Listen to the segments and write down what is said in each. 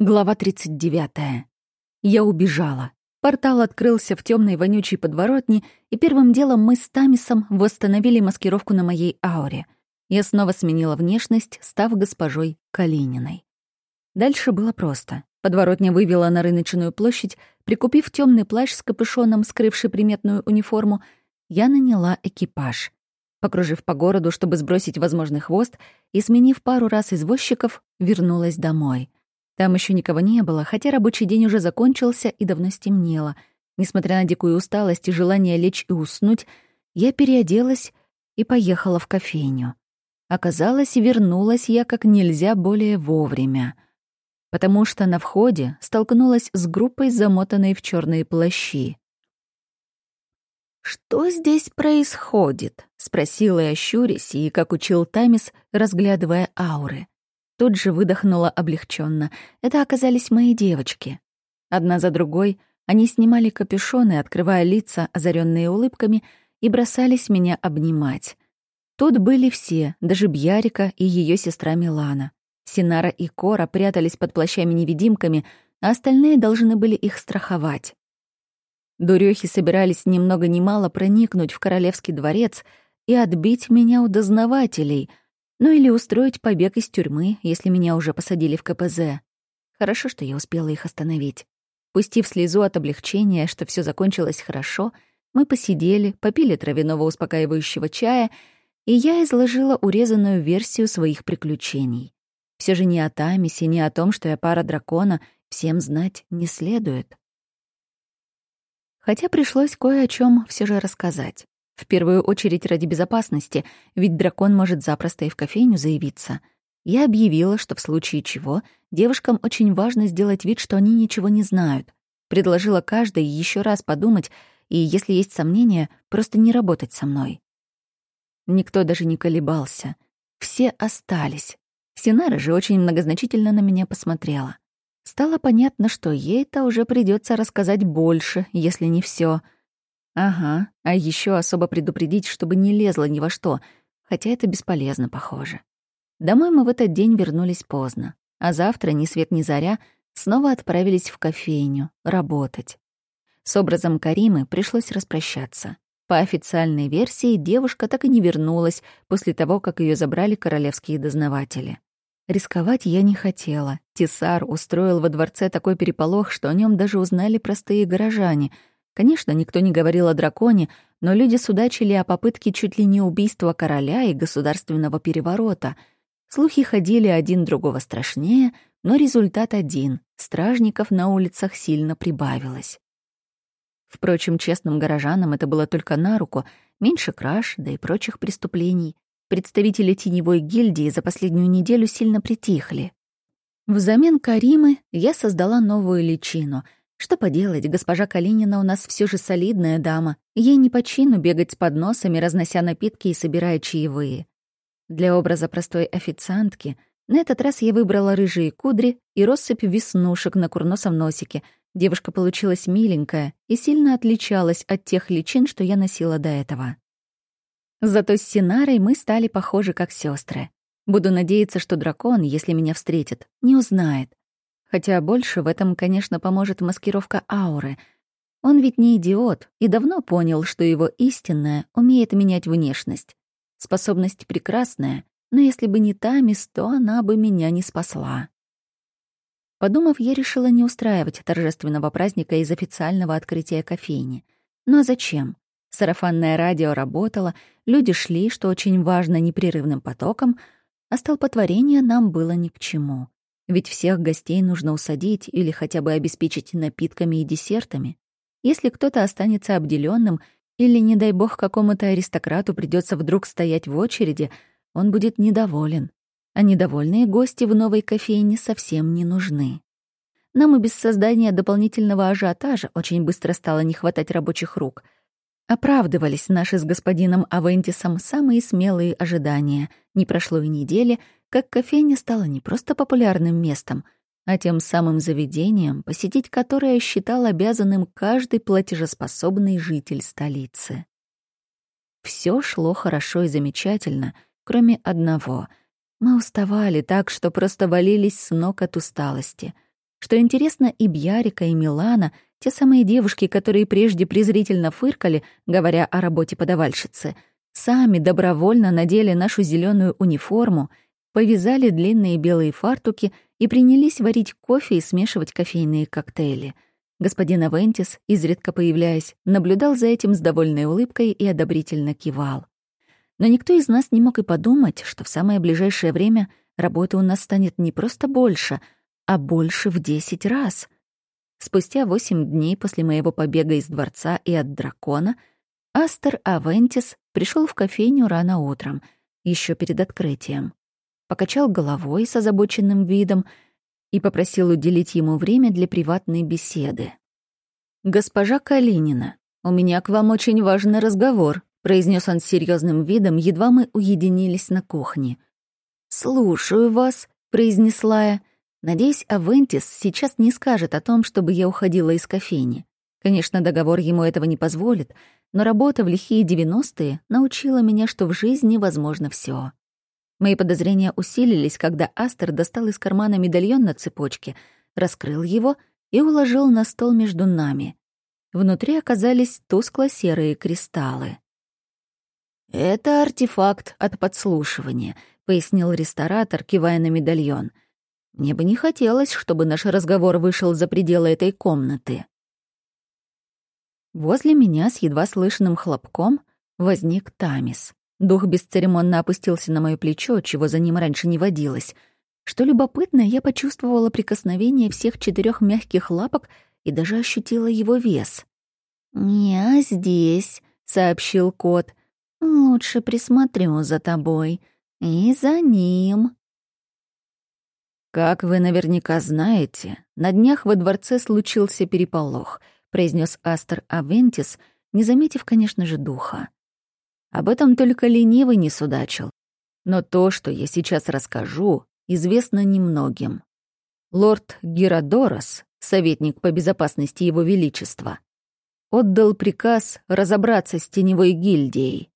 Глава 39. Я убежала. Портал открылся в темной вонючей подворотне, и первым делом мы с Тамисом восстановили маскировку на моей ауре. Я снова сменила внешность, став госпожой Калининой. Дальше было просто. Подворотня вывела на рыночную площадь, прикупив темный плащ с капюшоном, скрывший приметную униформу, я наняла экипаж. Покружив по городу, чтобы сбросить возможный хвост, и сменив пару раз извозчиков, вернулась домой — там еще никого не было, хотя рабочий день уже закончился и давно стемнело. Несмотря на дикую усталость и желание лечь и уснуть, я переоделась и поехала в кофейню. Оказалось, вернулась я как нельзя более вовремя, потому что на входе столкнулась с группой, замотанной в черные плащи. «Что здесь происходит?» — спросила я, щурясь, как учил Тамис, разглядывая ауры. Тут же выдохнула облегченно. Это оказались мои девочки. Одна за другой они снимали капюшоны, открывая лица, озаренные улыбками, и бросались меня обнимать. Тут были все, даже Бьярика и ее сестра Милана. Синара и Кора прятались под плащами-невидимками, а остальные должны были их страховать. Дурёхи собирались ни много ни мало проникнуть в королевский дворец и отбить меня у дознавателей — ну или устроить побег из тюрьмы, если меня уже посадили в КПЗ. Хорошо, что я успела их остановить. Пустив слезу от облегчения, что все закончилось хорошо, мы посидели, попили травяного успокаивающего чая, и я изложила урезанную версию своих приключений. Все же ни о Тамисе, ни о том, что я пара дракона, всем знать не следует. Хотя пришлось кое о чем все же рассказать. В первую очередь ради безопасности, ведь дракон может запросто и в кофейню заявиться. Я объявила, что в случае чего девушкам очень важно сделать вид, что они ничего не знают. Предложила каждой еще раз подумать, и, если есть сомнения, просто не работать со мной. Никто даже не колебался. Все остались. Синара же очень многозначительно на меня посмотрела. Стало понятно, что ей-то уже придется рассказать больше, если не все. Ага, а еще особо предупредить, чтобы не лезла ни во что, хотя это бесполезно, похоже. Домой мы в этот день вернулись поздно, а завтра, ни свет ни заря, снова отправились в кофейню, работать. С образом Каримы пришлось распрощаться. По официальной версии, девушка так и не вернулась после того, как ее забрали королевские дознаватели. Рисковать я не хотела. Тесар устроил во дворце такой переполох, что о нем даже узнали простые горожане — Конечно, никто не говорил о драконе, но люди судачили о попытке чуть ли не убийства короля и государственного переворота. Слухи ходили один другого страшнее, но результат один — стражников на улицах сильно прибавилось. Впрочем, честным горожанам это было только на руку, меньше краж, да и прочих преступлений. Представители теневой гильдии за последнюю неделю сильно притихли. Взамен Каримы я создала новую личину — что поделать, госпожа Калинина у нас все же солидная дама. Ей не по чину бегать с подносами, разнося напитки и собирая чаевые. Для образа простой официантки на этот раз я выбрала рыжие кудри и россыпь веснушек на курносом носике. Девушка получилась миленькая и сильно отличалась от тех личин, что я носила до этого. Зато с Синарой мы стали похожи как сестры. Буду надеяться, что дракон, если меня встретит, не узнает. Хотя больше в этом, конечно, поможет маскировка ауры. Он ведь не идиот и давно понял, что его истинная умеет менять внешность. Способность прекрасная, но если бы не Тамис, то она бы меня не спасла. Подумав, я решила не устраивать торжественного праздника из официального открытия кофейни. Ну а зачем? Сарафанное радио работало, люди шли, что очень важно, непрерывным потоком, а столпотворение нам было ни к чему. Ведь всех гостей нужно усадить или хотя бы обеспечить напитками и десертами. Если кто-то останется обделенным или, не дай бог, какому-то аристократу придется вдруг стоять в очереди, он будет недоволен. А недовольные гости в новой кофейне совсем не нужны. Нам и без создания дополнительного ажиотажа очень быстро стало не хватать рабочих рук. Оправдывались наши с господином Авентисом самые смелые ожидания. Не прошло и недели — как кофейня стала не просто популярным местом, а тем самым заведением, посетить которое считал обязанным каждый платежеспособный житель столицы. Все шло хорошо и замечательно, кроме одного. Мы уставали так, что просто валились с ног от усталости. Что интересно, и Бьярика, и Милана — те самые девушки, которые прежде презрительно фыркали, говоря о работе подавальщицы, сами добровольно надели нашу зеленую униформу, повязали длинные белые фартуки и принялись варить кофе и смешивать кофейные коктейли. Господин Авентис, изредка появляясь, наблюдал за этим с довольной улыбкой и одобрительно кивал. Но никто из нас не мог и подумать, что в самое ближайшее время работы у нас станет не просто больше, а больше в десять раз — Спустя восемь дней после моего побега из дворца и от дракона Астер Авентис пришел в кофейню рано утром, еще перед открытием. Покачал головой с озабоченным видом и попросил уделить ему время для приватной беседы. «Госпожа Калинина, у меня к вам очень важный разговор», произнес он с серьезным видом, едва мы уединились на кухне. «Слушаю вас», — произнесла я. Надеюсь, Авентис сейчас не скажет о том, чтобы я уходила из кофейни. Конечно, договор ему этого не позволит, но работа в лихие девяностые научила меня, что в жизни возможно все. Мои подозрения усилились, когда Астер достал из кармана медальон на цепочке, раскрыл его и уложил на стол между нами. Внутри оказались тускло-серые кристаллы. «Это артефакт от подслушивания», — пояснил ресторатор, кивая на медальон — мне бы не хотелось, чтобы наш разговор вышел за пределы этой комнаты. Возле меня с едва слышным хлопком возник Тамис. Дух бесцеремонно опустился на моё плечо, чего за ним раньше не водилось. Что любопытно, я почувствовала прикосновение всех четырёх мягких лапок и даже ощутила его вес. «Я здесь», — сообщил кот. «Лучше присмотрю за тобой. И за ним». «Как вы наверняка знаете, на днях во дворце случился переполох», произнес Астер Авентис, не заметив, конечно же, духа. Об этом только ленивый не судачил. Но то, что я сейчас расскажу, известно немногим. Лорд Геродорос, советник по безопасности Его Величества, отдал приказ разобраться с теневой гильдией.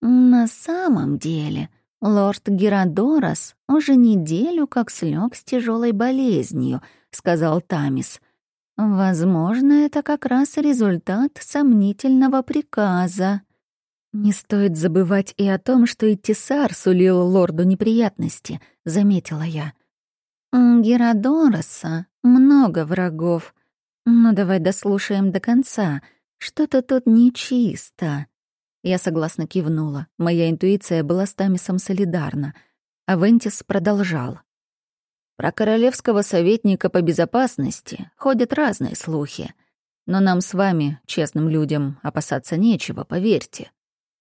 «На самом деле», «Лорд Геродорос уже неделю как слег с тяжелой болезнью», — сказал Тамис. «Возможно, это как раз результат сомнительного приказа». «Не стоит забывать и о том, что и Тесар сулил лорду неприятности», — заметила я. «Геродороса много врагов. Но давай дослушаем до конца. Что-то тут нечисто». Я согласно кивнула. Моя интуиция была с Тамисом солидарна. А Вентис продолжал. Про королевского советника по безопасности ходят разные слухи. Но нам с вами, честным людям, опасаться нечего, поверьте.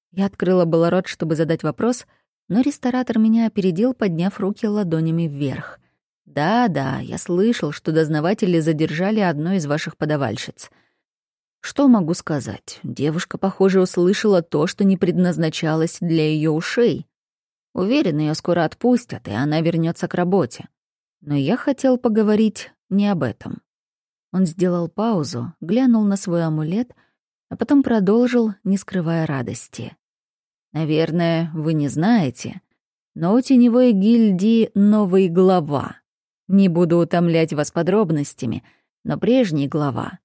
Я открыла было рот, чтобы задать вопрос, но ресторатор меня опередил, подняв руки ладонями вверх. «Да-да, я слышал, что дознаватели задержали одну из ваших подавальщиц — что могу сказать? Девушка, похоже, услышала то, что не предназначалось для ее ушей. Уверен, ее скоро отпустят, и она вернется к работе. Но я хотел поговорить не об этом. Он сделал паузу, глянул на свой амулет, а потом продолжил, не скрывая радости. «Наверное, вы не знаете, но у теневой гильдии новый глава. Не буду утомлять вас подробностями, но прежний глава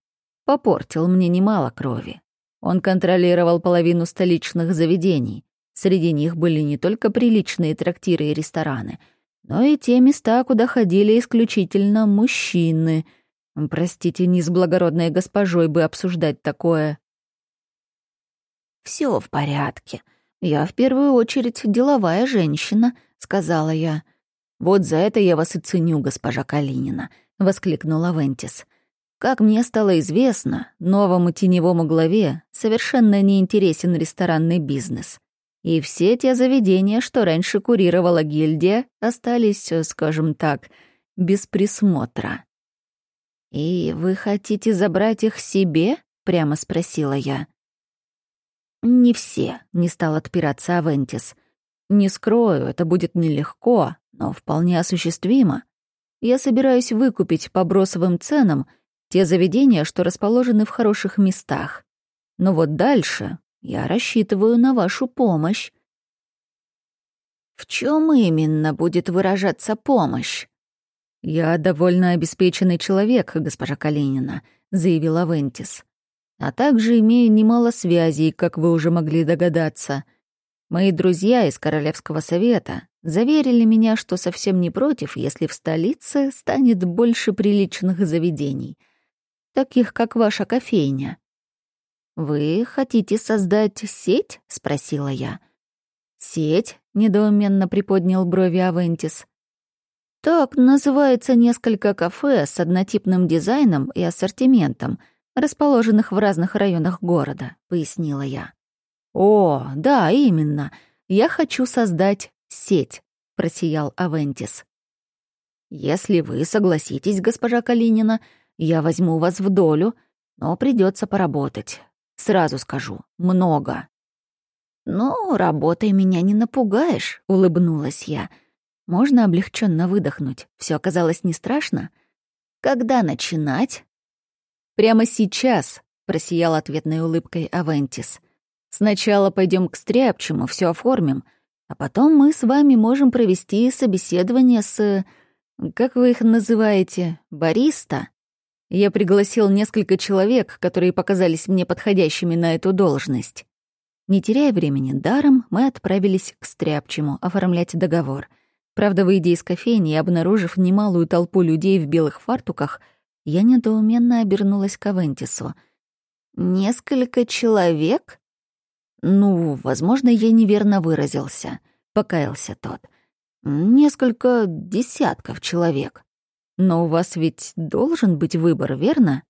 попортил мне немало крови. Он контролировал половину столичных заведений. Среди них были не только приличные трактиры и рестораны, но и те места, куда ходили исключительно мужчины. Простите, не с благородной госпожой бы обсуждать такое. Все в порядке. Я в первую очередь деловая женщина», — сказала я. «Вот за это я вас и ценю, госпожа Калинина», — воскликнула Вентис. Как мне стало известно, новому теневому главе совершенно не интересен ресторанный бизнес. И все те заведения, что раньше курировала гильдия, остались, скажем так, без присмотра. «И вы хотите забрать их себе?» — прямо спросила я. «Не все», — не стал отпираться Авентис. «Не скрою, это будет нелегко, но вполне осуществимо. Я собираюсь выкупить по бросовым ценам — те заведения, что расположены в хороших местах. Но вот дальше я рассчитываю на вашу помощь. В чем именно будет выражаться помощь? «Я довольно обеспеченный человек, госпожа Калинина», — заявила Вентис. «А также имею немало связей, как вы уже могли догадаться. Мои друзья из Королевского совета заверили меня, что совсем не против, если в столице станет больше приличных заведений, таких как ваша кофейня». «Вы хотите создать сеть?» — спросила я. «Сеть?» — недоуменно приподнял брови Авентис. «Так называется несколько кафе с однотипным дизайном и ассортиментом, расположенных в разных районах города», — пояснила я. «О, да, именно. Я хочу создать сеть», — просиял Авентис. «Если вы согласитесь, госпожа Калинина, я возьму вас в долю, но придется поработать. Сразу скажу, много». «Ну, работой меня не напугаешь», — улыбнулась я. Можно облегченно выдохнуть. Все оказалось не страшно. Когда начинать? Прямо сейчас, просиял ответной улыбкой Авентис. Сначала пойдем к Стряпчему, все оформим, а потом мы с вами можем провести собеседование с... Как вы их называете? Бариста? Я пригласил несколько человек, которые показались мне подходящими на эту должность. Не теряя времени даром, мы отправились к Стряпчему оформлять договор — Правда, выйдя из кофейни и обнаружив немалую толпу людей в белых фартуках, я недоуменно обернулась к Авентису. «Несколько человек?» «Ну, возможно, я неверно выразился», — покаялся тот. «Несколько десятков человек. Но у вас ведь должен быть выбор, верно?»